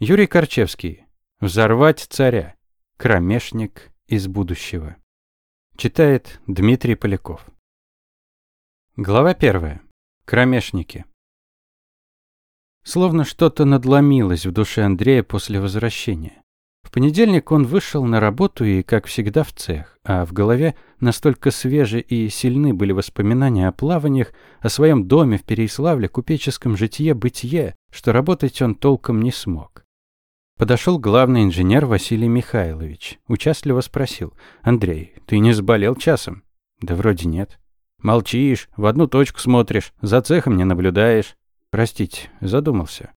Юрий Корчевский. Взорвать царя. Кромешник из будущего. Читает Дмитрий Поляков. Глава первая. Кромешники. Словно что-то надломилось в душе Андрея после возвращения. В понедельник он вышел на работу и, как всегда, в цех, а в голове настолько свежи и сильны были воспоминания о плаваниях, о своем доме в Переиславле, купеческом житье-бытие, что работать он толком не смог. Подошел главный инженер Василий Михайлович. Участливо спросил. «Андрей, ты не заболел часом?» «Да вроде нет». «Молчишь, в одну точку смотришь, за цехом не наблюдаешь». «Простите, задумался».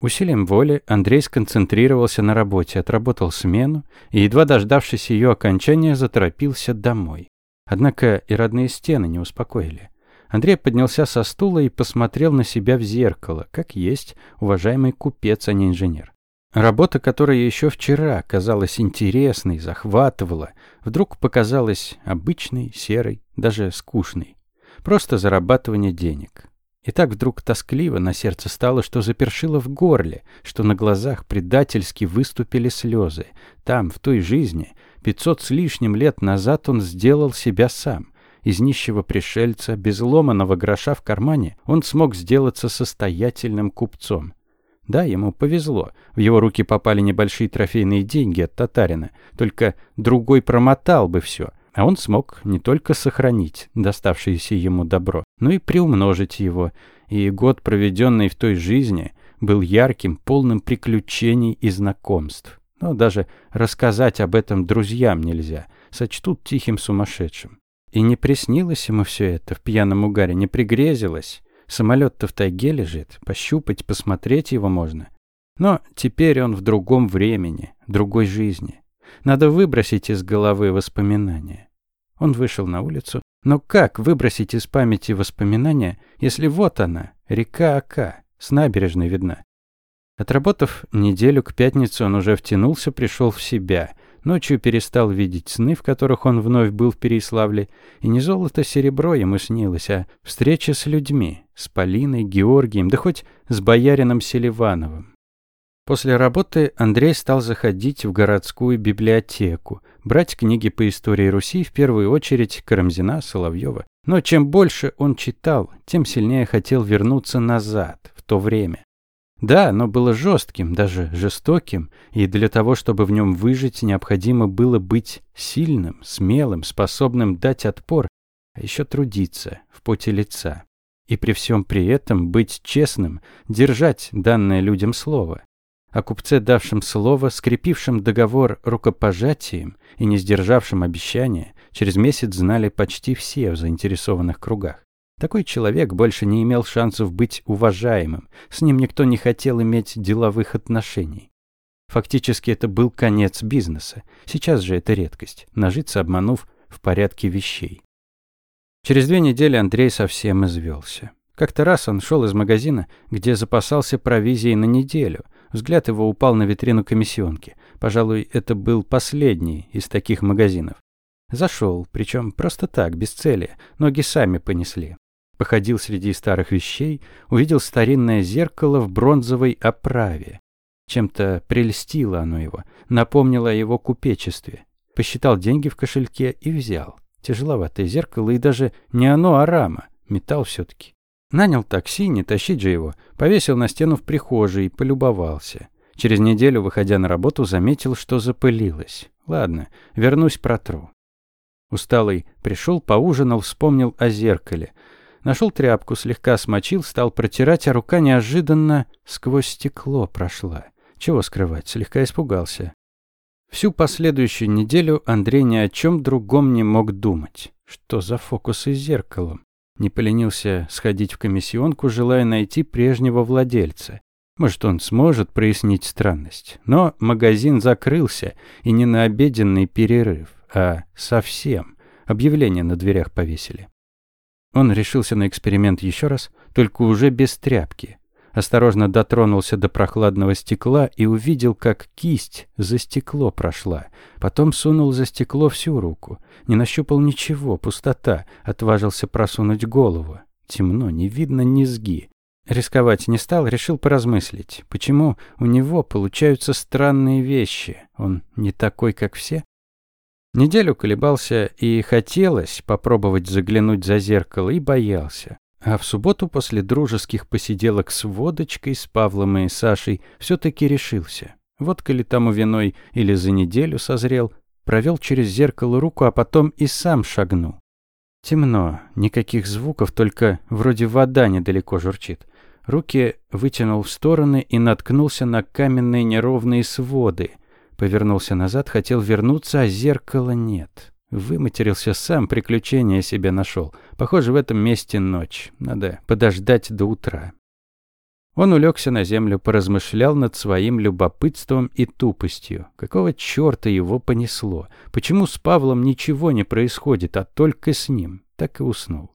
Усилием воли Андрей сконцентрировался на работе, отработал смену и, едва дождавшись ее окончания, заторопился домой. Однако и родные стены не успокоили. Андрей поднялся со стула и посмотрел на себя в зеркало, как есть уважаемый купец, а не инженер. Работа, которая еще вчера казалась интересной, захватывала, вдруг показалась обычной, серой, даже скучной. Просто зарабатывание денег. И так вдруг тоскливо на сердце стало, что запершило в горле, что на глазах предательски выступили слезы. Там, в той жизни, пятьсот с лишним лет назад он сделал себя сам. Из нищего пришельца, без ломаного гроша в кармане, он смог сделаться состоятельным купцом. Да, ему повезло. В его руки попали небольшие трофейные деньги от татарина. Только другой промотал бы все – а он смог не только сохранить доставшееся ему добро, но и приумножить его, и год, проведенный в той жизни, был ярким, полным приключений и знакомств. Но даже рассказать об этом друзьям нельзя, сочтут тихим сумасшедшим. И не приснилось ему все это в пьяном угаре, не пригрезилось. Самолет-то в тайге лежит, пощупать, посмотреть его можно. Но теперь он в другом времени, другой жизни. Надо выбросить из головы воспоминания. Он вышел на улицу. Но как выбросить из памяти воспоминания, если вот она, река Ака, с набережной видна? Отработав неделю к пятнице, он уже втянулся, пришел в себя. Ночью перестал видеть сны, в которых он вновь был в Переславле. И не золото-серебро ему снилось, а встреча с людьми, с Полиной, Георгием, да хоть с боярином Селивановым. После работы Андрей стал заходить в городскую библиотеку, брать книги по истории Руси, в первую очередь Карамзина, Соловьева. Но чем больше он читал, тем сильнее хотел вернуться назад, в то время. Да, оно было жестким, даже жестоким, и для того, чтобы в нем выжить, необходимо было быть сильным, смелым, способным дать отпор, а еще трудиться в поте лица. И при всем при этом быть честным, держать данное людям слово. О купце, давшем слово, скрепившем договор рукопожатием и не сдержавшем обещания, через месяц знали почти все в заинтересованных кругах. Такой человек больше не имел шансов быть уважаемым, с ним никто не хотел иметь деловых отношений. Фактически это был конец бизнеса. Сейчас же это редкость, нажиться обманув в порядке вещей. Через две недели Андрей совсем извелся. Как-то раз он шел из магазина, где запасался провизией на неделю, Взгляд его упал на витрину комиссионки. Пожалуй, это был последний из таких магазинов. Зашел, причем просто так, без цели. Ноги сами понесли. Походил среди старых вещей, увидел старинное зеркало в бронзовой оправе. Чем-то прельстило оно его, напомнило о его купечестве. Посчитал деньги в кошельке и взял. Тяжеловатое зеркало, и даже не оно, а рама. Металл все-таки. Нанял такси, не тащить же его. Повесил на стену в прихожей и полюбовался. Через неделю, выходя на работу, заметил, что запылилось. Ладно, вернусь протру. Усталый пришел, поужинал, вспомнил о зеркале. Нашел тряпку, слегка смочил, стал протирать, а рука неожиданно сквозь стекло прошла. Чего скрывать, слегка испугался. Всю последующую неделю Андрей ни о чем другом не мог думать. Что за фокусы с зеркалом? Не поленился сходить в комиссионку, желая найти прежнего владельца. Может, он сможет прояснить странность. Но магазин закрылся, и не на обеденный перерыв, а совсем. Объявление на дверях повесили. Он решился на эксперимент еще раз, только уже без тряпки осторожно дотронулся до прохладного стекла и увидел, как кисть за стекло прошла. Потом сунул за стекло всю руку. Не нащупал ничего, пустота. Отважился просунуть голову. Темно, не видно низги. рисковать не стал, решил поразмыслить, почему у него получаются странные вещи. Он не такой, как все. Неделю колебался и хотелось попробовать заглянуть за зеркало, и боялся. А в субботу после дружеских посиделок с водочкой, с Павлом и Сашей все таки решился. Водка ли тому виной или за неделю созрел, провел через зеркало руку, а потом и сам шагнул. Темно, никаких звуков, только вроде вода недалеко журчит. Руки вытянул в стороны и наткнулся на каменные неровные своды – Повернулся назад, хотел вернуться, а зеркала нет. Выматерился сам, приключения себе нашел. Похоже, в этом месте ночь. Надо подождать до утра. Он улегся на землю, поразмышлял над своим любопытством и тупостью. Какого черта его понесло? Почему с Павлом ничего не происходит, а только с ним? Так и уснул.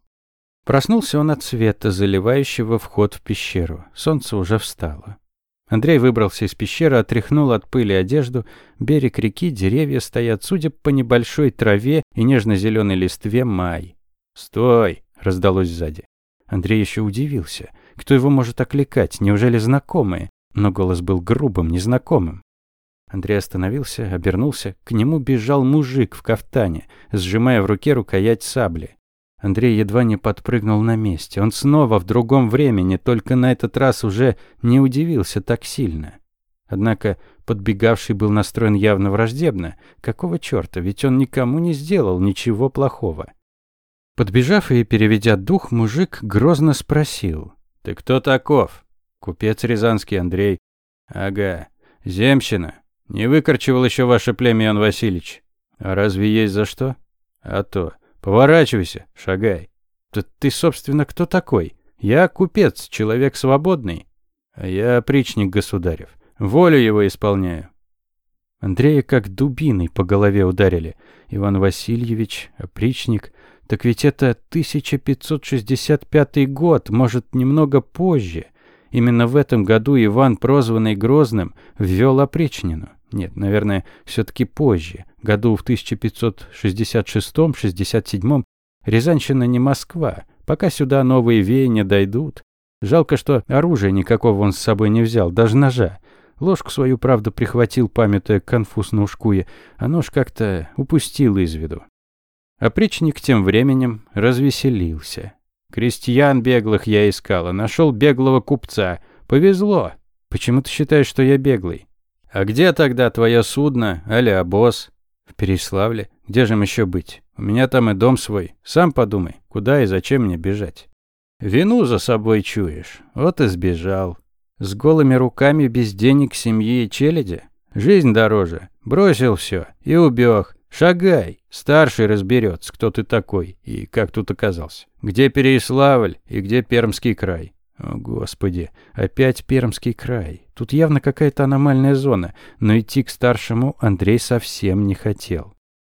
Проснулся он от света, заливающего вход в пещеру. Солнце уже встало. Андрей выбрался из пещеры, отряхнул от пыли одежду. Берег реки, деревья стоят, судя по небольшой траве и нежно-зеленой листве, май. «Стой!» — раздалось сзади. Андрей еще удивился. Кто его может окликать? Неужели знакомые? Но голос был грубым, незнакомым. Андрей остановился, обернулся. К нему бежал мужик в кафтане, сжимая в руке рукоять сабли. Андрей едва не подпрыгнул на месте. Он снова в другом времени, только на этот раз уже не удивился так сильно. Однако подбегавший был настроен явно враждебно. Какого чёрта, ведь он никому не сделал ничего плохого. Подбежав и переведя дух, мужик грозно спросил. «Ты кто таков?» «Купец Рязанский Андрей». «Ага. Земщина. Не выкорчевал еще ваше племя, Иван Васильевич». «А разве есть за что?» «А то. Поворачивайся, шагай. Ты, ты, собственно, кто такой? Я купец, человек свободный. А я опричник государев. Волю его исполняю. Андрея как дубиной по голове ударили. Иван Васильевич, опричник. Так ведь это 1565 год, может, немного позже. Именно в этом году Иван, прозванный Грозным, ввел опричнину. Нет, наверное, все-таки позже, году в 1566-67. Рязанщина не Москва, пока сюда новые веяния дойдут. Жалко, что оружия никакого он с собой не взял, даже ножа. Ложку свою, правда, прихватил, памятуя конфуз на ушкуе, а нож как-то упустил из виду. Опричник тем временем развеселился. Крестьян беглых я искал, а нашел беглого купца. Повезло. Почему ты считаешь, что я беглый? «А где тогда твое судно, аля обоз?» «В Переславле. Где же им еще быть? У меня там и дом свой. Сам подумай, куда и зачем мне бежать?» «Вину за собой чуешь. Вот и сбежал. С голыми руками, без денег, семьи и челяди? Жизнь дороже. Бросил все и убег. Шагай. Старший разберется, кто ты такой и как тут оказался. Где Переславль и где Пермский край. О, Господи, опять Пермский край. Тут явно какая-то аномальная зона, но идти к старшему Андрей совсем не хотел.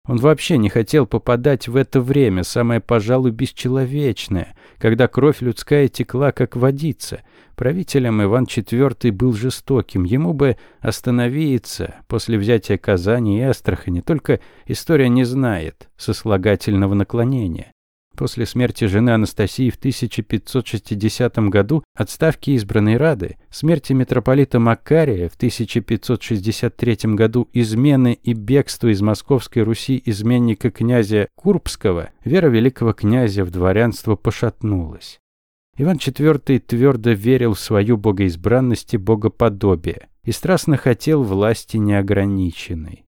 Он вообще не хотел попадать в это время, самое, пожалуй, бесчеловечное, когда кровь людская текла, как водица. Правителем Иван IV был жестоким, ему бы остановиться после взятия Казани и Астрахани, только история не знает сослагательного наклонения. После смерти жены Анастасии в 1560 году, отставки избранной Рады, смерти митрополита Макария в 1563 году, измены и бегство из Московской Руси изменника князя Курбского, вера великого князя в дворянство пошатнулась. Иван IV твердо верил в свою богоизбранность и богоподобие и страстно хотел власти неограниченной.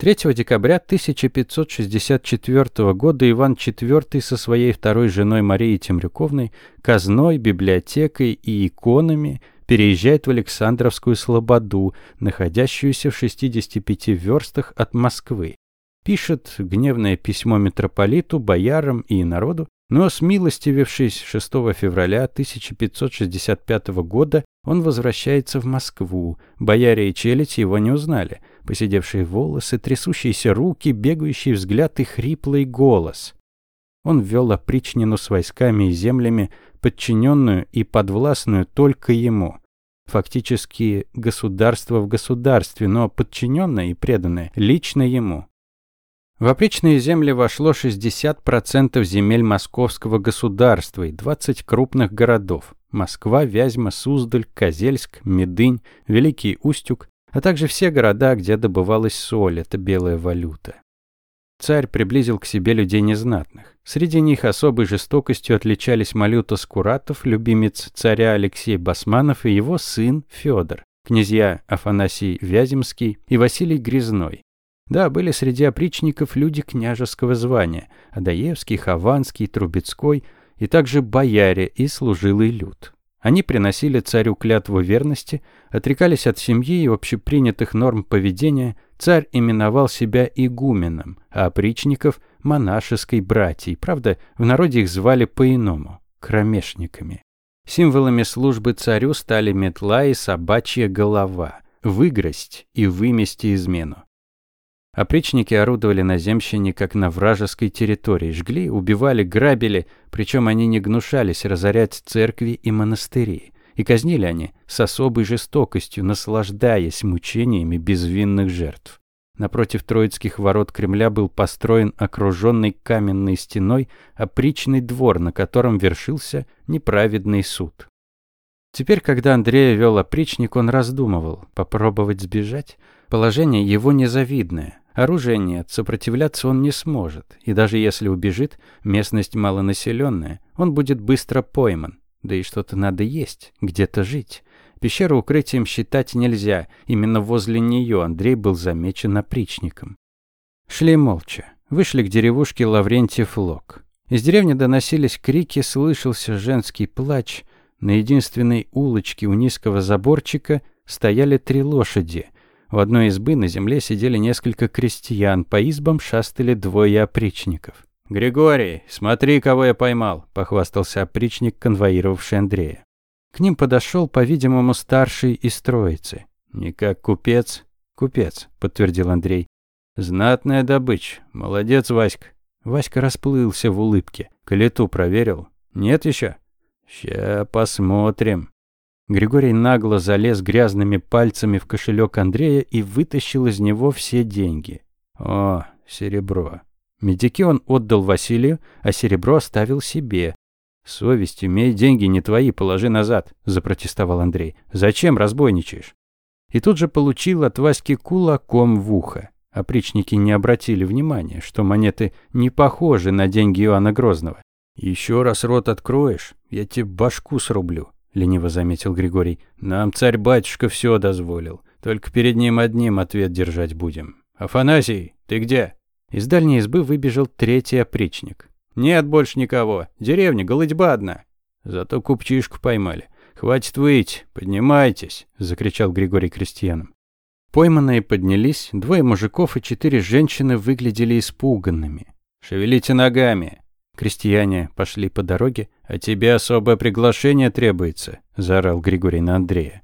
3 декабря 1564 года Иван IV со своей второй женой Марией Темрюковной, казной, библиотекой и иконами переезжает в Александровскую Слободу, находящуюся в 65 верстах от Москвы. Пишет гневное письмо митрополиту, боярам и народу, но, смилостивившись 6 февраля 1565 года, он возвращается в Москву. Бояре и челядь его не узнали. Посидевшие волосы, трясущиеся руки, бегающий взгляд и хриплый голос. Он ввел опричнину с войсками и землями, подчиненную и подвластную только ему. Фактически государство в государстве, но подчиненное и преданное лично ему. В опричные земли вошло 60% земель московского государства и 20 крупных городов – Москва, Вязьма, Суздаль, Козельск, Медынь, Великий Устюг, а также все города, где добывалась соль – это белая валюта. Царь приблизил к себе людей незнатных. Среди них особой жестокостью отличались Малюта Скуратов, любимец царя Алексей Басманов и его сын Федор, князья Афанасий Вяземский и Василий Грязной. Да, были среди опричников люди княжеского звания – Адаевский, Хованский, Трубецкой и также бояре и служилый люд. Они приносили царю клятву верности, отрекались от семьи и общепринятых норм поведения, царь именовал себя игуменом, а опричников – монашеской братьей, правда, в народе их звали по-иному – кромешниками. Символами службы царю стали метла и собачья голова, выгрость и вымести измену. Опричники орудовали на земщине, как на вражеской территории, жгли, убивали, грабили, причем они не гнушались разорять церкви и монастыри. И казнили они с особой жестокостью, наслаждаясь мучениями безвинных жертв. Напротив Троицких ворот Кремля был построен окруженный каменной стеной опричный двор, на котором вершился неправедный суд. Теперь, когда Андрея вел опричник, он раздумывал, попробовать сбежать. Положение его незавидное. Оружия нет, сопротивляться он не сможет. И даже если убежит, местность малонаселенная, он будет быстро пойман. Да и что-то надо есть, где-то жить. Пещеру укрытием считать нельзя. Именно возле нее Андрей был замечен опричником. Шли молча. Вышли к деревушке Лаврентьев Лог. Из деревни доносились крики, слышался женский плач. На единственной улочке у низкого заборчика стояли три лошади – в одной избы на земле сидели несколько крестьян, по избам шастали двое опричников. «Григорий, смотри, кого я поймал!» – похвастался опричник, конвоировавший Андрея. К ним подошел, по-видимому, старший из троицы. «Не как купец?» «Купец», – подтвердил Андрей. «Знатная добыча. Молодец, Васька». Васька расплылся в улыбке. «Калиту проверил?» «Нет еще?» «Ща посмотрим». Григорий нагло залез грязными пальцами в кошелек Андрея и вытащил из него все деньги. О, серебро. Медики он отдал Василию, а серебро оставил себе. «Совесть, имей деньги не твои, положи назад», – запротестовал Андрей. «Зачем разбойничаешь?» И тут же получил от Васьки кулаком в ухо. Опричники не обратили внимания, что монеты не похожи на деньги Иоанна Грозного. «Еще раз рот откроешь, я тебе башку срублю», — лениво заметил Григорий. «Нам царь-батюшка все дозволил. Только перед ним одним ответ держать будем. Афанасий, ты где?» Из дальней избы выбежал третий опричник. «Нет больше никого. Деревня, голодьба одна. Зато купчишку поймали. Хватит выть, поднимайтесь!» – закричал Григорий крестьянам. Пойманные поднялись, двое мужиков и четыре женщины выглядели испуганными. «Шевелите ногами!» Крестьяне пошли по дороге. «А тебе особое приглашение требуется», – заорал Григорий на Андрея.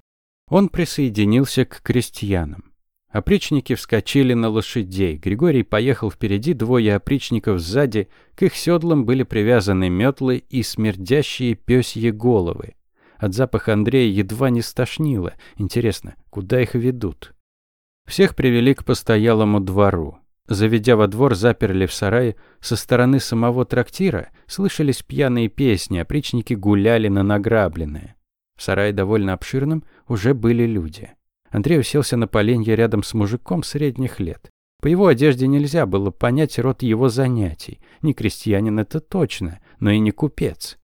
Он присоединился к крестьянам. Опричники вскочили на лошадей. Григорий поехал впереди, двое опричников сзади. К их седлам были привязаны метлы и смердящие пёсьи головы. От запаха Андрея едва не стошнило. Интересно, куда их ведут? Всех привели к постоялому двору. Заведя во двор, заперли в сарае. Со стороны самого трактира слышались пьяные песни, опричники гуляли на награбленное. В сарае довольно обширном уже были люди. Андрей уселся на поленье рядом с мужиком средних лет. По его одежде нельзя было понять род его занятий. Не крестьянин это точно, но и не купец.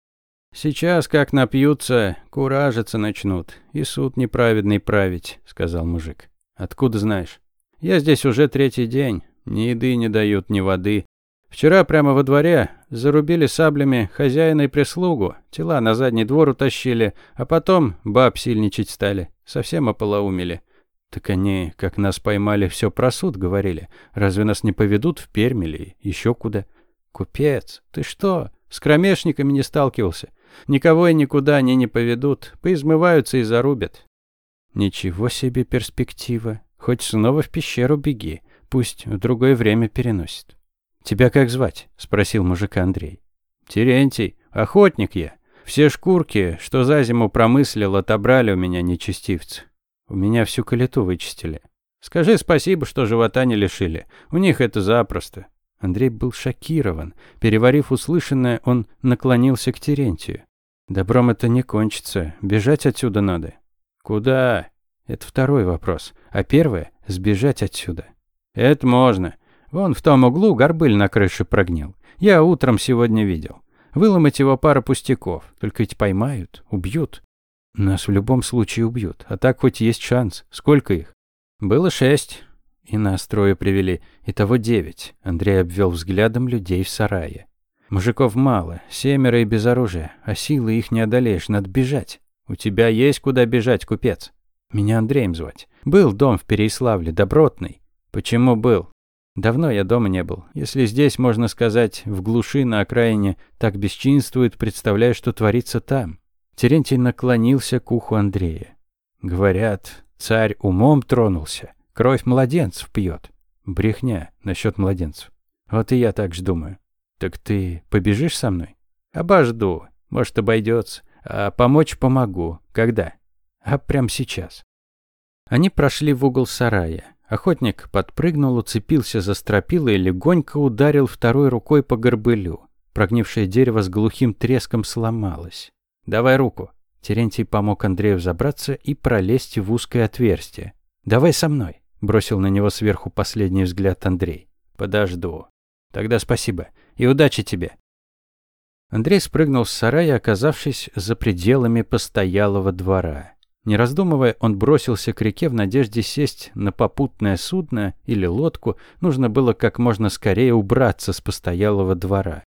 «Сейчас, как напьются, куражиться начнут, и суд неправедный править», — сказал мужик. «Откуда знаешь?» «Я здесь уже третий день. Ни еды не дают, ни воды. Вчера прямо во дворе зарубили саблями хозяина и прислугу, тела на задний двор утащили, а потом баб сильничать стали, совсем ополоумели. Так они, как нас поймали, все про суд говорили. Разве нас не поведут в Пермь или еще куда? Купец, ты что, с кромешниками не сталкивался? Никого и никуда они не поведут, поизмываются и зарубят. Ничего себе перспектива. Хоть снова в пещеру беги. Пусть в другое время переносит. «Тебя как звать?» – спросил мужика Андрей. «Терентий. Охотник я. Все шкурки, что за зиму промыслил, отобрали у меня нечестивцы. У меня всю калиту вычистили. Скажи спасибо, что живота не лишили. У них это запросто. Андрей был шокирован. Переварив услышанное, он наклонился к Терентию. «Добром это не кончится. Бежать отсюда надо». «Куда?» Это второй вопрос. А первое – сбежать отсюда. «Это можно. Вон в том углу горбыль на крыше прогнил. Я утром сегодня видел. Выломать его пара пустяков. Только ведь поймают, убьют. Нас в любом случае убьют. А так хоть есть шанс. Сколько их? Было шесть. И нас трое привели. Итого девять. Андрей обвел взглядом людей в сарае. Мужиков мало, семеро и без оружия, а силы их не одолеешь, надо бежать. У тебя есть куда бежать, купец? Меня Андреем звать. Был дом в Переиславле, добротный. Почему был? Давно я дома не был. Если здесь, можно сказать, в глуши на окраине так бесчинствует, представляю, что творится там. Терентий наклонился к уху Андрея. Говорят, царь умом тронулся, кровь младенцев пьет. Брехня насчет младенцев. Вот и я так же думаю. Так ты побежишь со мной? Обожду. Может, обойдется. А помочь помогу. Когда? А прямо сейчас. Они прошли в угол сарая. Охотник подпрыгнул, уцепился за стропила и легонько ударил второй рукой по горбылю. Прогнившее дерево с глухим треском сломалось. «Давай руку». Терентий помог Андрею забраться и пролезть в узкое отверстие. «Давай со мной», – бросил на него сверху последний взгляд Андрей. «Подожду». «Тогда спасибо. И удачи тебе». Андрей спрыгнул с сарая, оказавшись за пределами постоялого двора. Не раздумывая, он бросился к реке в надежде сесть на попутное судно или лодку. Нужно было как можно скорее убраться с постоялого двора.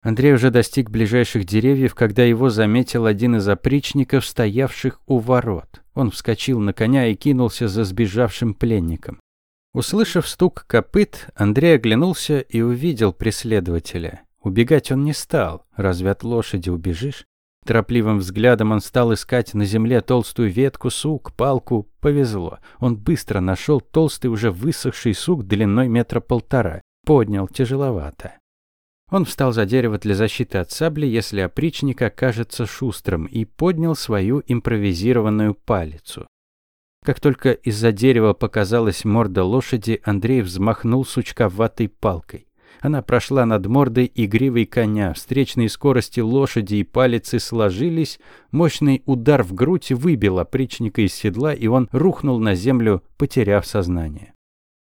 Андрей уже достиг ближайших деревьев, когда его заметил один из опричников, стоявших у ворот. Он вскочил на коня и кинулся за сбежавшим пленником. Услышав стук копыт, Андрей оглянулся и увидел преследователя. Убегать он не стал. Разве от лошади убежишь? Торопливым взглядом он стал искать на земле толстую ветку, сук, палку. Повезло. Он быстро нашел толстый, уже высохший сук длиной метра полтора. Поднял тяжеловато. Он встал за дерево для защиты от сабли, если опричник окажется шустрым, и поднял свою импровизированную палицу. Как только из-за дерева показалась морда лошади, Андрей взмахнул сучковатой палкой. Она прошла над мордой и гривой коня. Встречные скорости лошади и палицы сложились. Мощный удар в грудь выбил опричника из седла, и он рухнул на землю, потеряв сознание.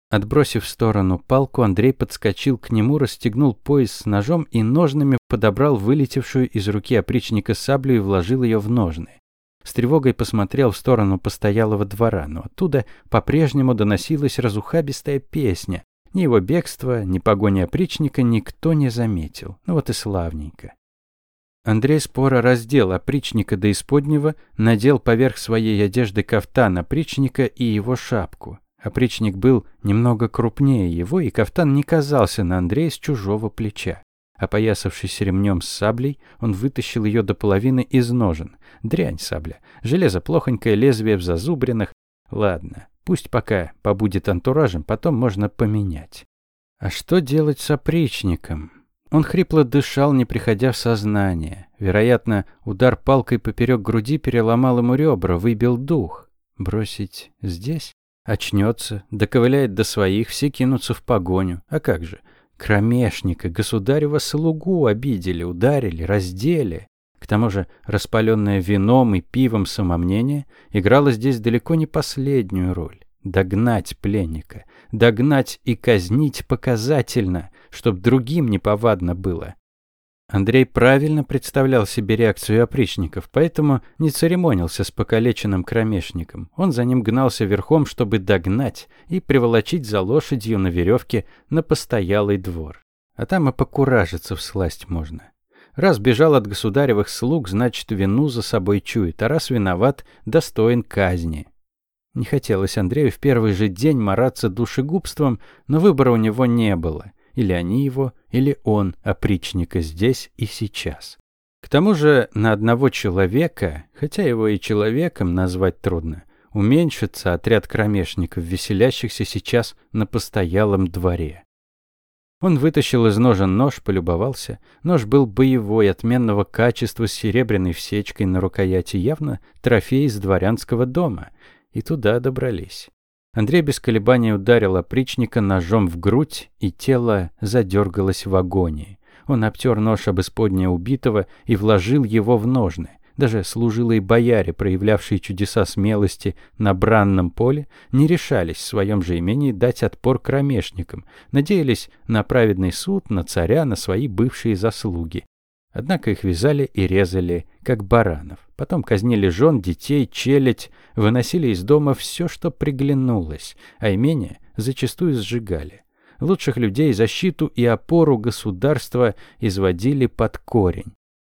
Отбросив в сторону палку, Андрей подскочил к нему, расстегнул пояс с ножом и ножными подобрал вылетевшую из руки опричника саблю и вложил ее в ножны. С тревогой посмотрел в сторону постоялого двора, но оттуда по-прежнему доносилась разухабистая песня, ни его бегства, ни погони опричника никто не заметил. Ну вот и славненько. Андрей споро раздел опричника до исподнего, надел поверх своей одежды кафтан опричника и его шапку. Опричник был немного крупнее его, и кафтан не казался на Андрея с чужого плеча. Опоясавшись ремнем с саблей, он вытащил ее до половины из ножен. Дрянь сабля. Железо плохонькое, лезвие в зазубринах. Ладно, Пусть пока побудет антуражем, потом можно поменять. А что делать с опричником? Он хрипло дышал, не приходя в сознание. Вероятно, удар палкой поперек груди переломал ему ребра, выбил дух. Бросить здесь? Очнется, доковыляет до своих, все кинутся в погоню. А как же? Кромешника, государева слугу обидели, ударили, раздели. К тому же распаленное вином и пивом самомнение играло здесь далеко не последнюю роль. Догнать пленника, догнать и казнить показательно, чтоб другим неповадно было. Андрей правильно представлял себе реакцию опричников, поэтому не церемонился с покалеченным кромешником. Он за ним гнался верхом, чтобы догнать и приволочить за лошадью на веревке на постоялый двор. А там и покуражиться всласть можно. Раз бежал от государевых слуг, значит, вину за собой чует, а раз виноват, достоин казни. Не хотелось Андрею в первый же день мараться душегубством, но выбора у него не было. Или они его, или он, опричника здесь и сейчас. К тому же на одного человека, хотя его и человеком назвать трудно, уменьшится отряд кромешников, веселящихся сейчас на постоялом дворе. Он вытащил из ножен нож, полюбовался. Нож был боевой, отменного качества, с серебряной всечкой на рукояти, явно трофей из дворянского дома. И туда добрались. Андрей без колебаний ударил опричника ножом в грудь, и тело задергалось в агонии. Он обтер нож об исподнее убитого и вложил его в ножны. Даже служилые бояре, проявлявшие чудеса смелости на бранном поле, не решались в своем же имении дать отпор кромешникам, надеялись на праведный суд, на царя, на свои бывшие заслуги. Однако их вязали и резали, как баранов. Потом казнили жен, детей, челядь, выносили из дома все, что приглянулось, а имение зачастую сжигали. Лучших людей защиту и опору государства изводили под корень.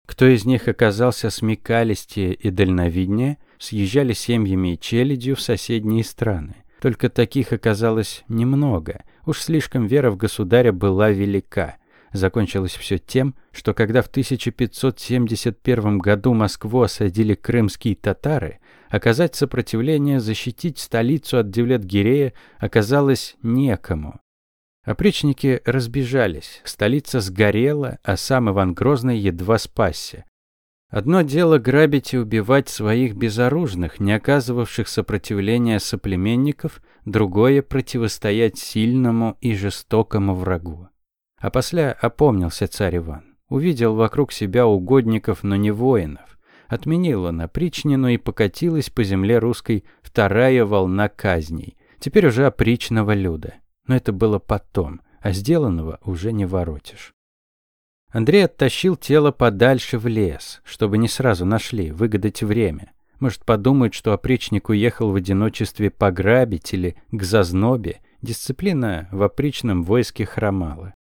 Кто из них оказался смекалистее и дальновиднее, съезжали семьями и челядью в соседние страны. Только таких оказалось немного. Уж слишком вера в государя была велика – Закончилось все тем, что когда в 1571 году Москву осадили крымские татары, оказать сопротивление, защитить столицу от Девлет-Гирея оказалось некому. Опричники разбежались, столица сгорела, а сам Иван Грозный едва спасся. Одно дело грабить и убивать своих безоружных, не оказывавших сопротивления соплеменников, другое – противостоять сильному и жестокому врагу. А после опомнился царь Иван. Увидел вокруг себя угодников, но не воинов. Отменил он опричнину и покатилась по земле русской вторая волна казней. Теперь уже опричного люда. Но это было потом, а сделанного уже не воротишь. Андрей оттащил тело подальше в лес, чтобы не сразу нашли, выгадать время. Может, подумают, что опричник уехал в одиночестве пограбить или к зазнобе. Дисциплина в опричном войске хромала.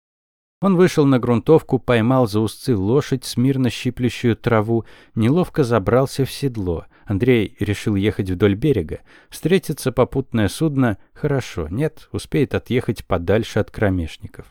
Он вышел на грунтовку, поймал за узцы лошадь, смирно щиплющую траву, неловко забрался в седло. Андрей решил ехать вдоль берега. Встретится попутное судно – хорошо, нет, успеет отъехать подальше от кромешников.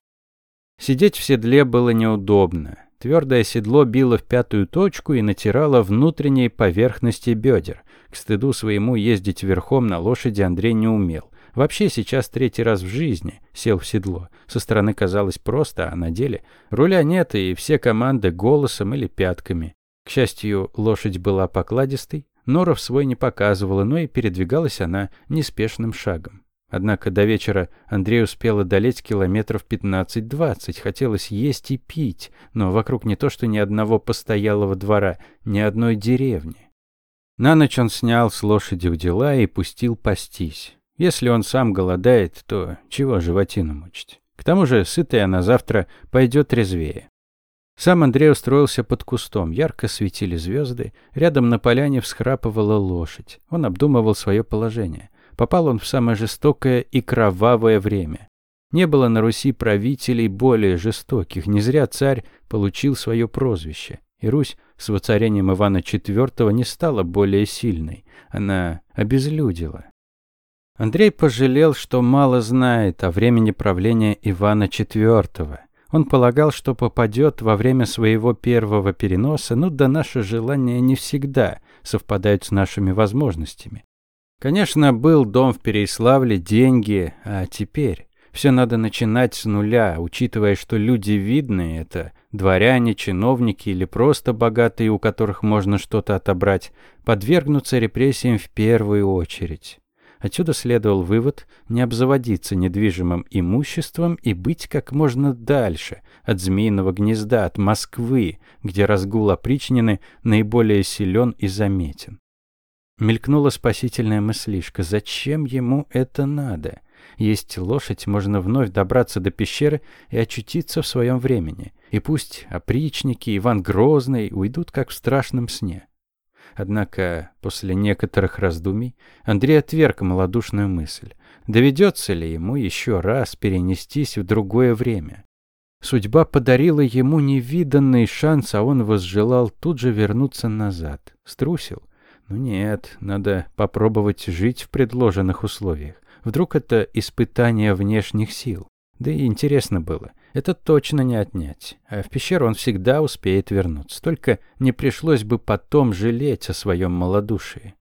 Сидеть в седле было неудобно. Твердое седло било в пятую точку и натирало внутренние поверхности бедер. К стыду своему ездить верхом на лошади Андрей не умел. Вообще сейчас третий раз в жизни сел в седло. Со стороны казалось просто, а на деле руля нет, и все команды голосом или пятками. К счастью, лошадь была покладистой, норов свой не показывала, но и передвигалась она неспешным шагом. Однако до вечера Андрей успел одолеть километров 15-20. Хотелось есть и пить, но вокруг не то что ни одного постоялого двора, ни одной деревни. На ночь он снял с лошади дела и пустил пастись. Если он сам голодает, то чего животину мучить? К тому же, сытая она завтра пойдет резвее. Сам Андрей устроился под кустом, ярко светили звезды, рядом на поляне всхрапывала лошадь. Он обдумывал свое положение. Попал он в самое жестокое и кровавое время. Не было на Руси правителей более жестоких, не зря царь получил свое прозвище. И Русь с воцарением Ивана IV не стала более сильной, она обезлюдила. Андрей пожалел, что мало знает о времени правления Ивана IV. Он полагал, что попадет во время своего первого переноса, ну да наши желания не всегда совпадают с нашими возможностями. Конечно, был дом в Переиславле, деньги, а теперь все надо начинать с нуля, учитывая, что люди видные – это дворяне, чиновники или просто богатые, у которых можно что-то отобрать, подвергнутся репрессиям в первую очередь. Отсюда следовал вывод не обзаводиться недвижимым имуществом и быть как можно дальше от змеиного гнезда, от Москвы, где разгул опричнины наиболее силен и заметен. Мелькнула спасительная мыслишка, зачем ему это надо? Есть лошадь, можно вновь добраться до пещеры и очутиться в своем времени. И пусть опричники, Иван Грозный уйдут как в страшном сне. Однако после некоторых раздумий Андрей отверг малодушную мысль. Доведется ли ему еще раз перенестись в другое время? Судьба подарила ему невиданный шанс, а он возжелал тут же вернуться назад. Струсил? Ну нет, надо попробовать жить в предложенных условиях. Вдруг это испытание внешних сил. Да и интересно было – это точно не отнять. А в пещеру он всегда успеет вернуться. Только не пришлось бы потом жалеть о своем малодушии.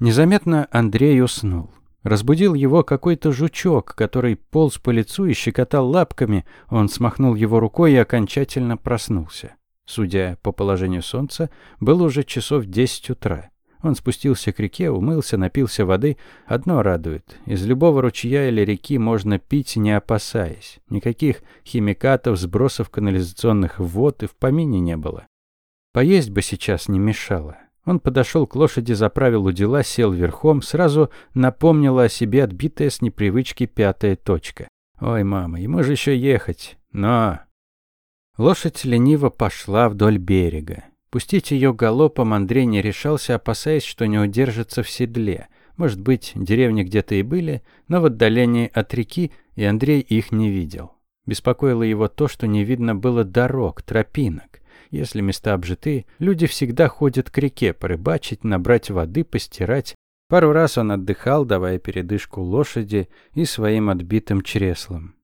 Незаметно Андрей уснул. Разбудил его какой-то жучок, который полз по лицу и щекотал лапками. Он смахнул его рукой и окончательно проснулся. Судя по положению солнца, было уже часов десять утра. Он спустился к реке, умылся, напился воды. Одно радует. Из любого ручья или реки можно пить, не опасаясь. Никаких химикатов, сбросов канализационных вод и в помине не было. Поесть бы сейчас не мешало. Он подошел к лошади, заправил у дела, сел верхом, сразу напомнила о себе отбитая с непривычки пятая точка. «Ой, мама, ему же еще ехать. Но...» Лошадь лениво пошла вдоль берега. Пустить ее галопом Андрей не решался, опасаясь, что не удержится в седле. Может быть, деревни где-то и были, но в отдалении от реки, и Андрей их не видел. Беспокоило его то, что не видно было дорог, тропинок. Если места обжиты, люди всегда ходят к реке порыбачить, набрать воды, постирать. Пару раз он отдыхал, давая передышку лошади и своим отбитым чреслам.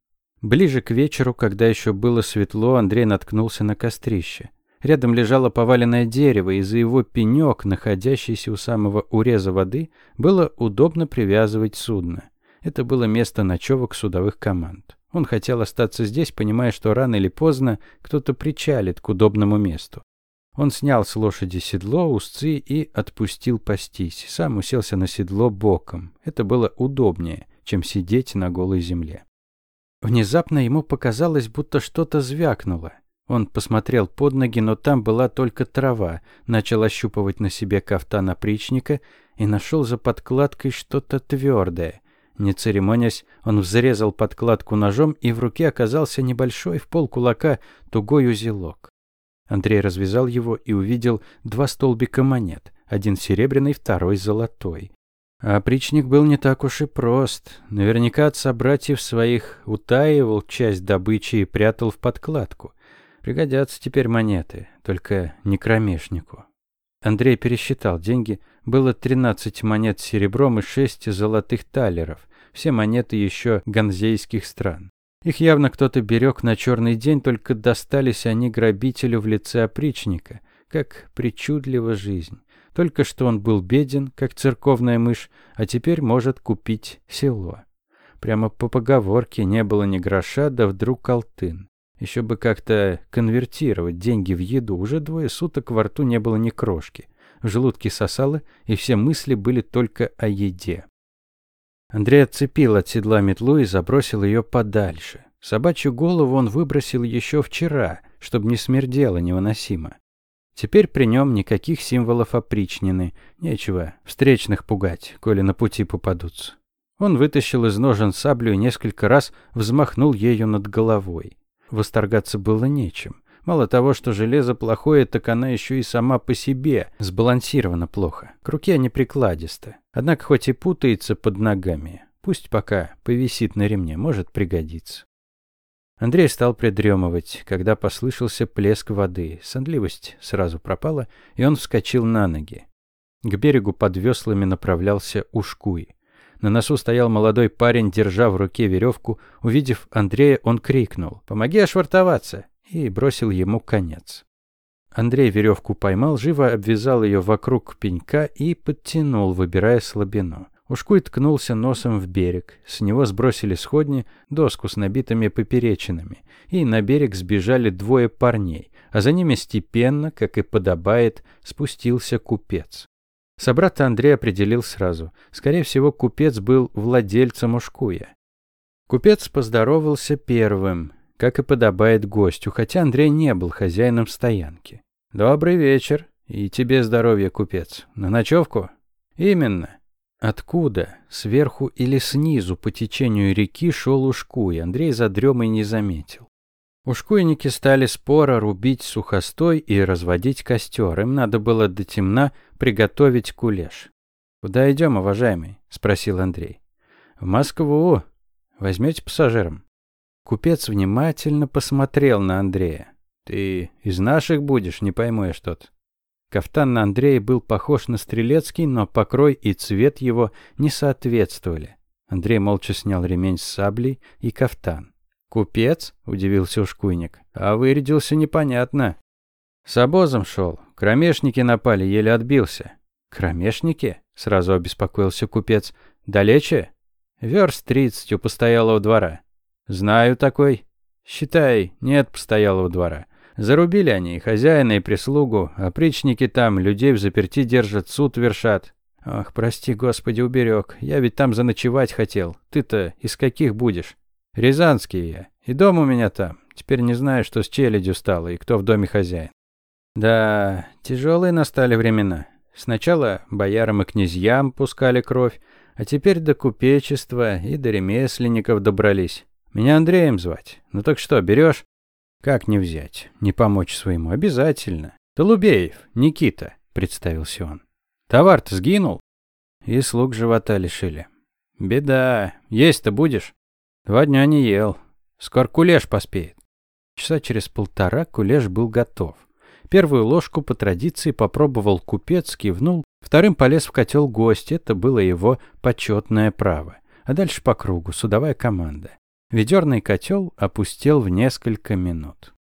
Ближе к вечеру, когда еще было светло, Андрей наткнулся на кострище. Рядом лежало поваленное дерево, и за его пенек, находящийся у самого уреза воды, было удобно привязывать судно. Это было место ночевок судовых команд. Он хотел остаться здесь, понимая, что рано или поздно кто-то причалит к удобному месту. Он снял с лошади седло, узцы и отпустил пастись. Сам уселся на седло боком. Это было удобнее, чем сидеть на голой земле. Внезапно ему показалось, будто что-то звякнуло. Он посмотрел под ноги, но там была только трава, начал ощупывать на себе кафтан опричника и нашел за подкладкой что-то твердое. Не церемонясь, он взрезал подкладку ножом, и в руке оказался небольшой в пол кулака тугой узелок. Андрей развязал его и увидел два столбика монет, один серебряный, второй золотой. А опричник был не так уж и прост. Наверняка от собратьев своих утаивал часть добычи и прятал в подкладку. Пригодятся теперь монеты, только не кромешнику. Андрей пересчитал деньги. Было 13 монет серебром и 6 золотых талеров. Все монеты еще ганзейских стран. Их явно кто-то берег на черный день, только достались они грабителю в лице опричника. Как причудлива жизнь. Только что он был беден, как церковная мышь, а теперь может купить село. Прямо по поговорке не было ни гроша, да вдруг алтын. Еще бы как-то конвертировать деньги в еду. Уже двое суток во рту не было ни крошки. В желудке сосало, и все мысли были только о еде. Андрей отцепил от седла метлу и забросил ее подальше. Собачью голову он выбросил еще вчера, чтобы не смердело невыносимо. Теперь при нем никаких символов опричнины, нечего встречных пугать, коли на пути попадутся. Он вытащил из ножен саблю и несколько раз взмахнул ею над головой восторгаться было нечем. Мало того, что железо плохое, так она еще и сама по себе сбалансирована плохо. К руке не прикладисто. Однако хоть и путается под ногами, пусть пока повисит на ремне, может пригодиться. Андрей стал придремывать, когда послышался плеск воды. Сонливость сразу пропала, и он вскочил на ноги. К берегу под веслами направлялся Ушкуй. На носу стоял молодой парень, держа в руке веревку. Увидев Андрея, он крикнул «Помоги ошвартоваться!» и бросил ему конец. Андрей веревку поймал, живо обвязал ее вокруг пенька и подтянул, выбирая слабину. Ушкуй ткнулся носом в берег. С него сбросили сходни, доску с набитыми поперечинами. И на берег сбежали двое парней, а за ними степенно, как и подобает, спустился купец. Собрата Андрей определил сразу. Скорее всего, купец был владельцем ушкуя. Купец поздоровался первым, как и подобает гостю, хотя Андрей не был хозяином стоянки. «Добрый вечер. И тебе здоровья, купец. На ночевку?» «Именно». Откуда, сверху или снизу по течению реки шел ушкуй, Андрей за дремой не заметил. Ушкуйники стали споро рубить сухостой и разводить костер. Им надо было до темна приготовить кулеш. «Куда идем, уважаемый?» – спросил Андрей. «В Москву. Возьмете пассажиром?» Купец внимательно посмотрел на Андрея. «Ты из наших будешь, не пойму я что-то». Кафтан на Андрея был похож на стрелецкий, но покрой и цвет его не соответствовали. Андрей молча снял ремень с саблей и кафтан. «Купец?» – удивился ушкуйник. «А вырядился непонятно». «С обозом шел. Кромешники напали, еле отбился». «Кромешники?» – сразу обеспокоился купец. «Далече?» «Верст тридцать у постоялого двора». «Знаю такой». «Считай, нет постоялого двора. Зарубили они и хозяина, и прислугу, а причники там людей в заперти держат, суд вершат. Ах, прости, Господи, уберег. Я ведь там заночевать хотел. Ты-то из каких будешь? Рязанский я. И дом у меня там. Теперь не знаю, что с челядью стало и кто в доме хозяин. Да, тяжелые настали времена. Сначала боярам и князьям пускали кровь, а теперь до купечества и до ремесленников добрались. Меня Андреем звать. Ну так что, берешь? Как не взять? Не помочь своему? Обязательно. Толубеев, Никита, представился он. Товар-то сгинул? И слуг живота лишили. Беда. Есть-то будешь? Два дня не ел. Скоро кулеш поспеет. Часа через полтора кулеш был готов. Первую ложку по традиции попробовал купец, кивнул, вторым полез в котел гость, это было его почетное право. А дальше по кругу, судовая команда. Ведерный котел опустел в несколько минут.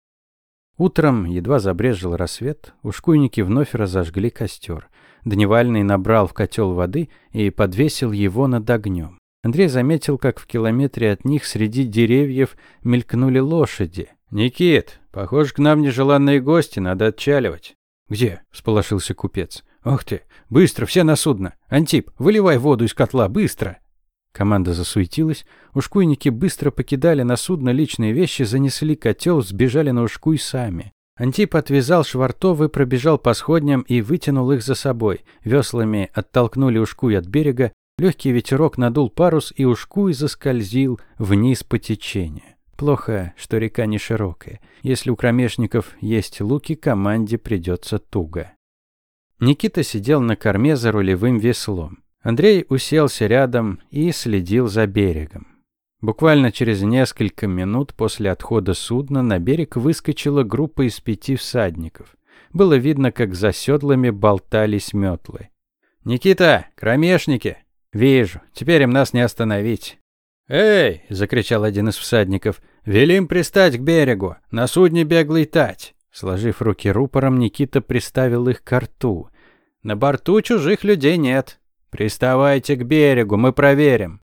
Утром, едва забрезжил рассвет, ушкуйники вновь разожгли костер. Дневальный набрал в котел воды и подвесил его над огнем. Андрей заметил, как в километре от них среди деревьев мелькнули лошади. «Никит, похоже, к нам нежеланные гости, надо отчаливать». «Где?» – всполошился купец. «Ох ты! Быстро, все на судно! Антип, выливай воду из котла, быстро!» Команда засуетилась. Ушкуйники быстро покидали на судно личные вещи, занесли котел, сбежали на ушкуй сами. Антип отвязал швартовы, пробежал по сходням и вытянул их за собой. Веслами оттолкнули ушкуй от берега. Легкий ветерок надул парус, и ушкуй заскользил вниз по течению. Плохо, что река не широкая. Если у кромешников есть луки, команде придется туго. Никита сидел на корме за рулевым веслом. Андрей уселся рядом и следил за берегом. Буквально через несколько минут после отхода судна на берег выскочила группа из пяти всадников. Было видно, как за седлами болтались метлы. «Никита, кромешники!» «Вижу. Теперь им нас не остановить». «Эй!» – закричал один из всадников. «Велим пристать к берегу! На судне беглый тать!» Сложив руки рупором, Никита приставил их к рту. «На борту чужих людей нет. Приставайте к берегу, мы проверим».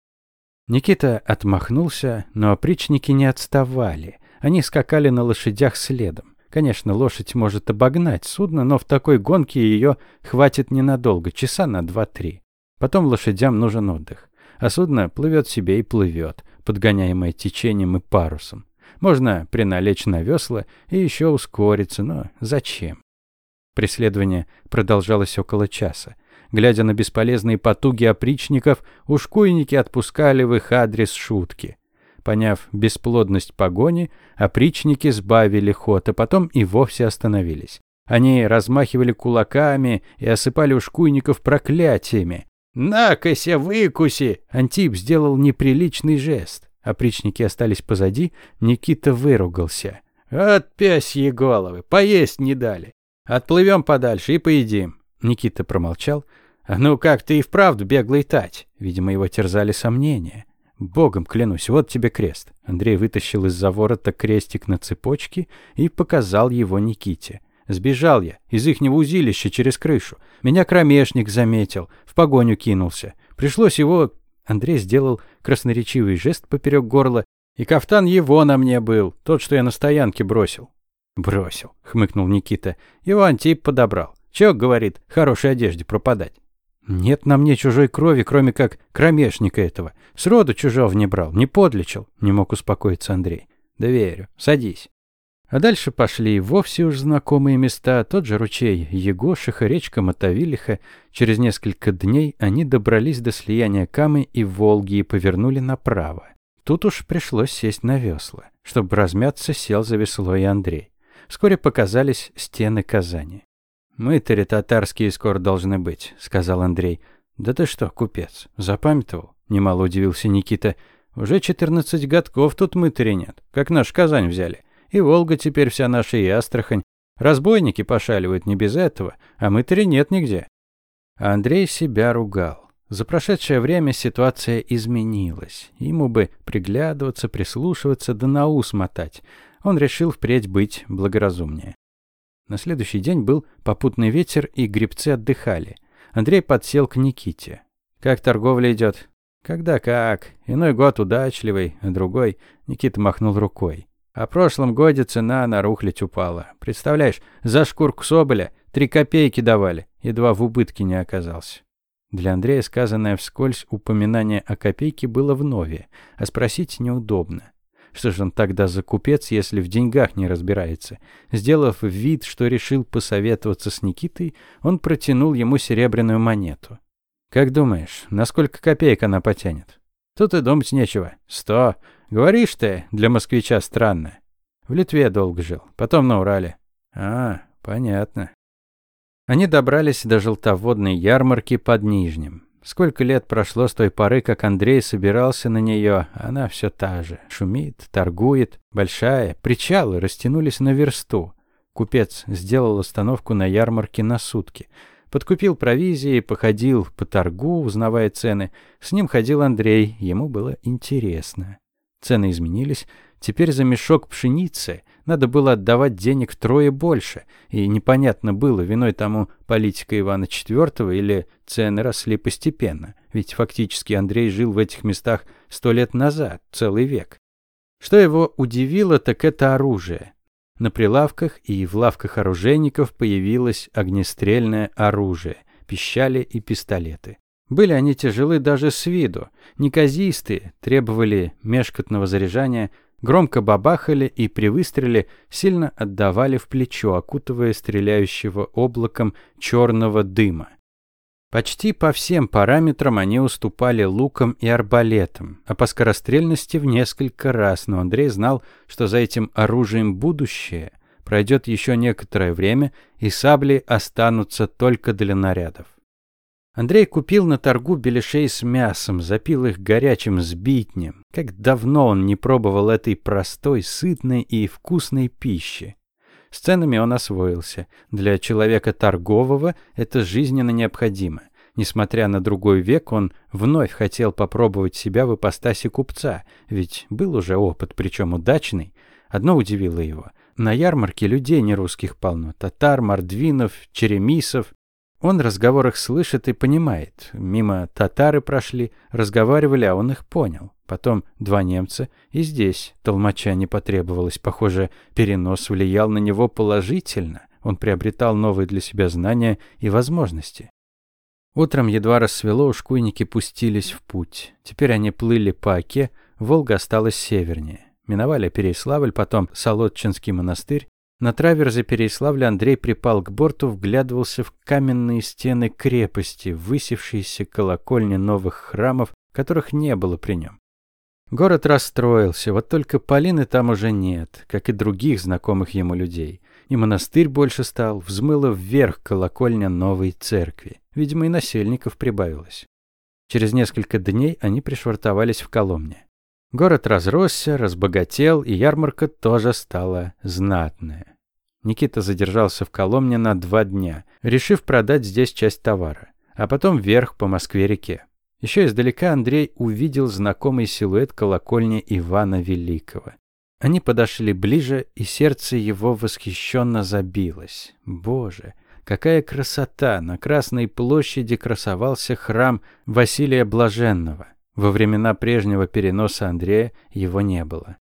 Никита отмахнулся, но опричники не отставали. Они скакали на лошадях следом. Конечно, лошадь может обогнать судно, но в такой гонке ее хватит ненадолго, часа на два-три. Потом лошадям нужен отдых а судно плывет себе и плывет, подгоняемое течением и парусом. Можно приналечь на весла и еще ускориться, но зачем? Преследование продолжалось около часа. Глядя на бесполезные потуги опричников, ушкуйники отпускали в их адрес шутки. Поняв бесплодность погони, опричники сбавили ход, а потом и вовсе остановились. Они размахивали кулаками и осыпали ушкуйников проклятиями. «Накося, выкуси!» Антип сделал неприличный жест. Опричники остались позади, Никита выругался. «От пясьи головы, поесть не дали. Отплывем подальше и поедим». Никита промолчал. «А ну как ты и вправду беглый тать?» Видимо, его терзали сомнения. «Богом клянусь, вот тебе крест». Андрей вытащил из-за ворота крестик на цепочке и показал его Никите. Сбежал я из ихнего узилища через крышу. Меня кромешник заметил, в погоню кинулся. Пришлось его... Андрей сделал красноречивый жест поперек горла, и кафтан его на мне был, тот, что я на стоянке бросил. «Бросил», — хмыкнул Никита. «Его Антип подобрал. Чё, — говорит, — хорошей одежде пропадать?» «Нет на мне чужой крови, кроме как кромешника этого. Сроду чужого не брал, не подлечил», — не мог успокоиться Андрей. «Да верю. Садись». А дальше пошли вовсе уж знакомые места, тот же ручей Егошиха, речка Мотовилиха. Через несколько дней они добрались до слияния Камы и Волги и повернули направо. Тут уж пришлось сесть на весла. Чтобы размяться, сел за весло и Андрей. Вскоре показались стены Казани. «Мы-то татарские скоро должны быть», — сказал Андрей. «Да ты что, купец, запамятовал?» — немало удивился Никита. «Уже четырнадцать годков тут мытари нет, как наш Казань взяли». И Волга теперь вся наша, и Астрахань. Разбойники пошаливают не без этого, а мытаря нет нигде. Андрей себя ругал. За прошедшее время ситуация изменилась. Ему бы приглядываться, прислушиваться, да на ус мотать. Он решил впредь быть благоразумнее. На следующий день был попутный ветер, и гребцы отдыхали. Андрей подсел к Никите. «Как торговля идет?» «Когда как. Иной год удачливый, а другой...» Никита махнул рукой. А прошлом годе цена на рухлядь упала. Представляешь, за шкурку соболя три копейки давали, едва в убытке не оказался. Для Андрея сказанное вскользь упоминание о копейке было вновь, а спросить неудобно. Что же он тогда за купец, если в деньгах не разбирается? Сделав вид, что решил посоветоваться с Никитой, он протянул ему серебряную монету. «Как думаешь, на сколько копеек она потянет?» «Тут и думать нечего. Сто. Говоришь ты, для москвича странно. В Литве долго жил, потом на Урале». «А, понятно». Они добрались до желтоводной ярмарки под Нижним. Сколько лет прошло с той поры, как Андрей собирался на нее, она все та же. Шумит, торгует. Большая. Причалы растянулись на версту. Купец сделал остановку на ярмарке на сутки. Подкупил провизии, походил по торгу, узнавая цены. С ним ходил Андрей, ему было интересно. Цены изменились. Теперь за мешок пшеницы надо было отдавать денег втрое больше, и непонятно было, виной тому политика Ивана IV или цены росли постепенно, ведь фактически Андрей жил в этих местах сто лет назад, целый век. Что его удивило, так это оружие. На прилавках и в лавках оружейников появилось огнестрельное оружие, пищали и пистолеты. Были они тяжелы даже с виду, неказистые, требовали мешкотного заряжания, Громко бабахали и при выстреле сильно отдавали в плечо, окутывая стреляющего облаком черного дыма. Почти по всем параметрам они уступали лукам и арбалетам, а по скорострельности в несколько раз, но Андрей знал, что за этим оружием будущее пройдет еще некоторое время, и сабли останутся только для нарядов. Андрей купил на торгу беляшей с мясом, запил их горячим сбитнем. Как давно он не пробовал этой простой, сытной и вкусной пищи. С ценами он освоился. Для человека торгового это жизненно необходимо. Несмотря на другой век, он вновь хотел попробовать себя в ипостаси купца, ведь был уже опыт, причем удачный. Одно удивило его. На ярмарке людей нерусских полно. Татар, мордвинов, черемисов. Он разговор их слышит и понимает. Мимо татары прошли, разговаривали, а он их понял. Потом два немца, и здесь толмача не потребовалось. Похоже, перенос влиял на него положительно. Он приобретал новые для себя знания и возможности. Утром едва рассвело, ушкуйники пустились в путь. Теперь они плыли по оке, Волга осталась севернее. Миновали Переславль, потом Солодчинский монастырь, на траверзе Переславля Андрей припал к борту, вглядывался в каменные стены крепости, высевшиеся колокольни новых храмов, которых не было при нем. Город расстроился, вот только Полины там уже нет, как и других знакомых ему людей. И монастырь больше стал, взмыло вверх колокольня новой церкви. Видимо, и насельников прибавилось. Через несколько дней они пришвартовались в Коломне. Город разросся, разбогател, и ярмарка тоже стала знатная. Никита задержался в Коломне на два дня, решив продать здесь часть товара, а потом вверх по Москве-реке. Еще издалека Андрей увидел знакомый силуэт колокольни Ивана Великого. Они подошли ближе, и сердце его восхищенно забилось. Боже, какая красота! На Красной площади красовался храм Василия Блаженного. Во времена прежнего переноса Андрея его не было.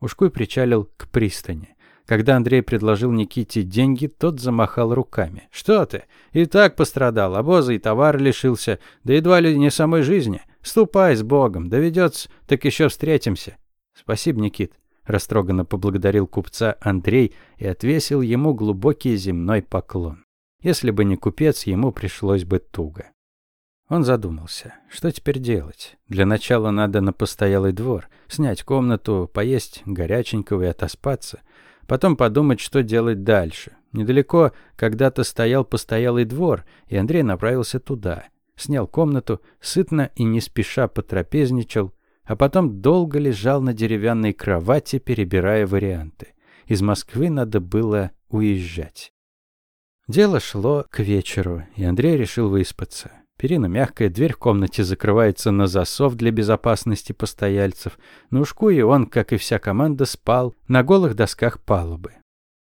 Ушкуй причалил к пристани. Когда Андрей предложил Никите деньги, тот замахал руками. «Что ты? И так пострадал, обоза и товар лишился, да едва ли не самой жизни. Ступай с Богом, доведется, так еще встретимся». «Спасибо, Никит», — растроганно поблагодарил купца Андрей и отвесил ему глубокий земной поклон. Если бы не купец, ему пришлось бы туго. Он задумался, что теперь делать. Для начала надо на постоялый двор, снять комнату, поесть горяченького и отоспаться — Потом подумать, что делать дальше. Недалеко когда-то стоял постоялый двор, и Андрей направился туда. Снял комнату, сытно и не спеша потрапезничал, а потом долго лежал на деревянной кровати, перебирая варианты. Из Москвы надо было уезжать. Дело шло к вечеру, и Андрей решил выспаться. Перина мягкая, дверь в комнате закрывается на засов для безопасности постояльцев. На ушку и он, как и вся команда, спал на голых досках палубы.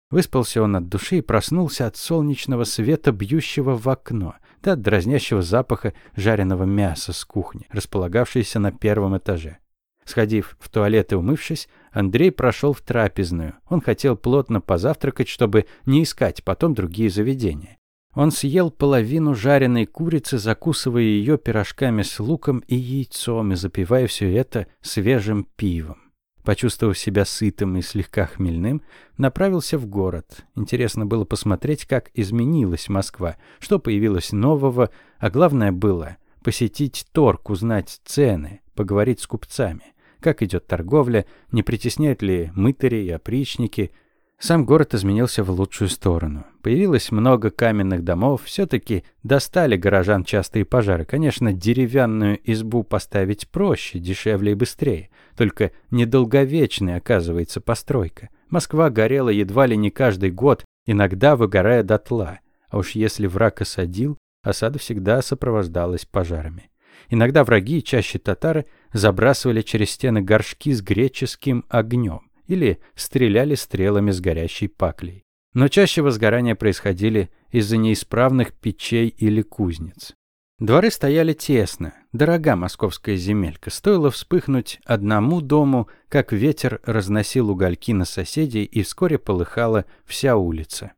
Выспался он от души и проснулся от солнечного света, бьющего в окно, да от дразнящего запаха жареного мяса с кухни, располагавшейся на первом этаже. Сходив в туалет и умывшись, Андрей прошел в трапезную. Он хотел плотно позавтракать, чтобы не искать потом другие заведения. Он съел половину жареной курицы, закусывая ее пирожками с луком и яйцом и запивая все это свежим пивом. Почувствовав себя сытым и слегка хмельным, направился в город. Интересно было посмотреть, как изменилась Москва, что появилось нового, а главное было посетить торг, узнать цены, поговорить с купцами. Как идет торговля, не притесняют ли мытари и опричники – сам город изменился в лучшую сторону. Появилось много каменных домов, все-таки достали горожан частые пожары. Конечно, деревянную избу поставить проще, дешевле и быстрее. Только недолговечной оказывается постройка. Москва горела едва ли не каждый год, иногда выгорая дотла. А уж если враг осадил, осада всегда сопровождалась пожарами. Иногда враги, чаще татары, забрасывали через стены горшки с греческим огнем или стреляли стрелами с горящей паклей. Но чаще возгорания происходили из-за неисправных печей или кузнец. Дворы стояли тесно, дорога московская земелька. Стоило вспыхнуть одному дому, как ветер разносил угольки на соседей, и вскоре полыхала вся улица.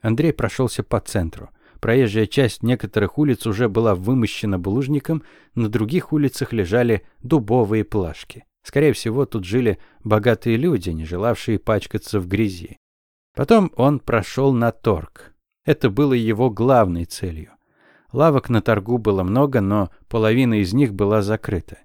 Андрей прошелся по центру. Проезжая часть некоторых улиц уже была вымощена булыжником, на других улицах лежали дубовые плашки. Скорее всего, тут жили богатые люди, не желавшие пачкаться в грязи. Потом он прошел на торг. Это было его главной целью. Лавок на торгу было много, но половина из них была закрыта.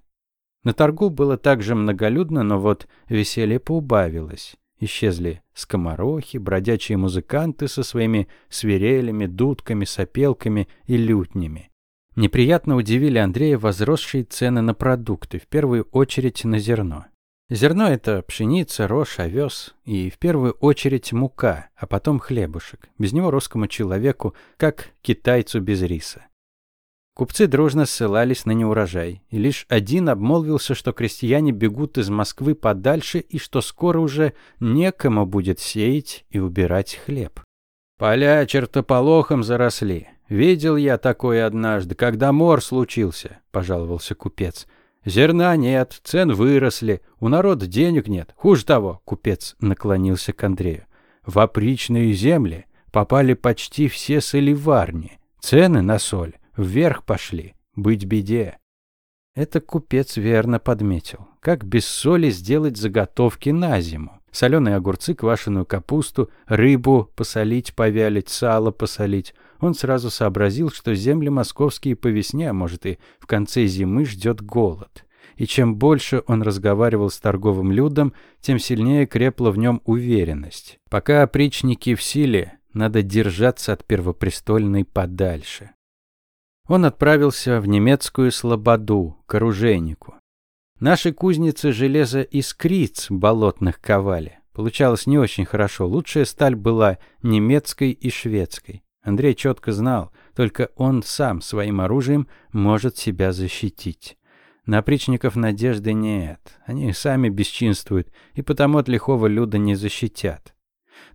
На торгу было также многолюдно, но вот веселье поубавилось. Исчезли скоморохи, бродячие музыканты со своими свирелями, дудками, сопелками и лютнями. Неприятно удивили Андрея возросшие цены на продукты, в первую очередь на зерно. Зерно – это пшеница, рожь, овес и в первую очередь мука, а потом хлебушек. Без него русскому человеку, как китайцу без риса. Купцы дружно ссылались на неурожай, и лишь один обмолвился, что крестьяне бегут из Москвы подальше и что скоро уже некому будет сеять и убирать хлеб. Поля чертополохом заросли. «Видел я такое однажды, когда мор случился», – пожаловался купец. «Зерна нет, цен выросли, у народа денег нет. Хуже того», – купец наклонился к Андрею. «В опричные земли попали почти все соливарни. Цены на соль вверх пошли. Быть беде». Это купец верно подметил. Как без соли сделать заготовки на зиму? Соленые огурцы, квашеную капусту, рыбу посолить, повялить, сало посолить – он сразу сообразил, что земли московские по весне, а может и в конце зимы ждет голод. И чем больше он разговаривал с торговым людом, тем сильнее крепла в нем уверенность. Пока опричники в силе, надо держаться от первопрестольной подальше. Он отправился в немецкую слободу, к оружейнику. Наши кузницы железа искриц болотных ковали. Получалось не очень хорошо. Лучшая сталь была немецкой и шведской. Андрей четко знал, только он сам своим оружием может себя защитить. На опричников надежды нет, они сами бесчинствуют, и потому от лихого люда не защитят.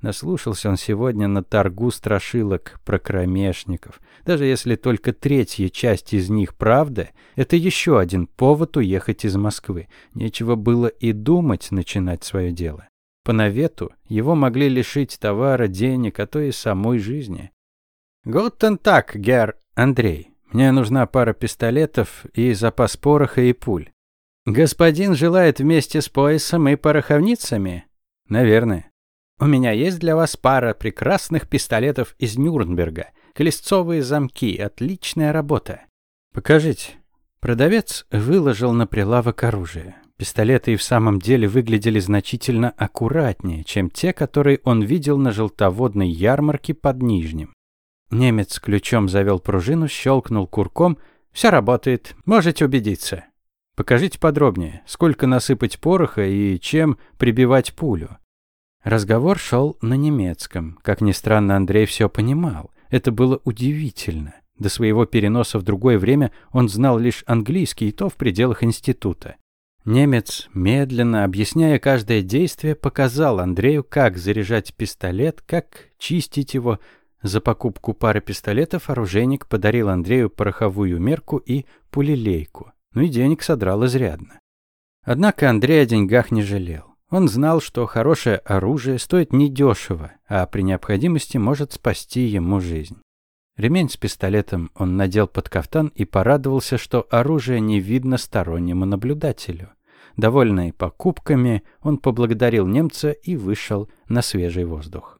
Наслушался он сегодня на торгу страшилок про кромешников. Даже если только третья часть из них правда, это еще один повод уехать из Москвы. Нечего было и думать начинать свое дело. По навету его могли лишить товара, денег, а то и самой жизни. «Гутен так, гер Андрей. Мне нужна пара пистолетов и запас пороха и пуль. Господин желает вместе с поясом и пороховницами?» «Наверное». «У меня есть для вас пара прекрасных пистолетов из Нюрнберга. Колесцовые замки. Отличная работа». «Покажите». Продавец выложил на прилавок оружие. Пистолеты и в самом деле выглядели значительно аккуратнее, чем те, которые он видел на желтоводной ярмарке под Нижним. Немец ключом завел пружину, щелкнул курком. Все работает, можете убедиться. Покажите подробнее, сколько насыпать пороха и чем прибивать пулю. Разговор шел на немецком. Как ни странно, Андрей все понимал. Это было удивительно. До своего переноса в другое время он знал лишь английский, и то в пределах института. Немец, медленно объясняя каждое действие, показал Андрею, как заряжать пистолет, как чистить его, за покупку пары пистолетов оружейник подарил Андрею пороховую мерку и пулелейку. Ну и денег содрал изрядно. Однако Андрей о деньгах не жалел. Он знал, что хорошее оружие стоит недешево, а при необходимости может спасти ему жизнь. Ремень с пистолетом он надел под кафтан и порадовался, что оружие не видно стороннему наблюдателю. Довольный покупками, он поблагодарил немца и вышел на свежий воздух.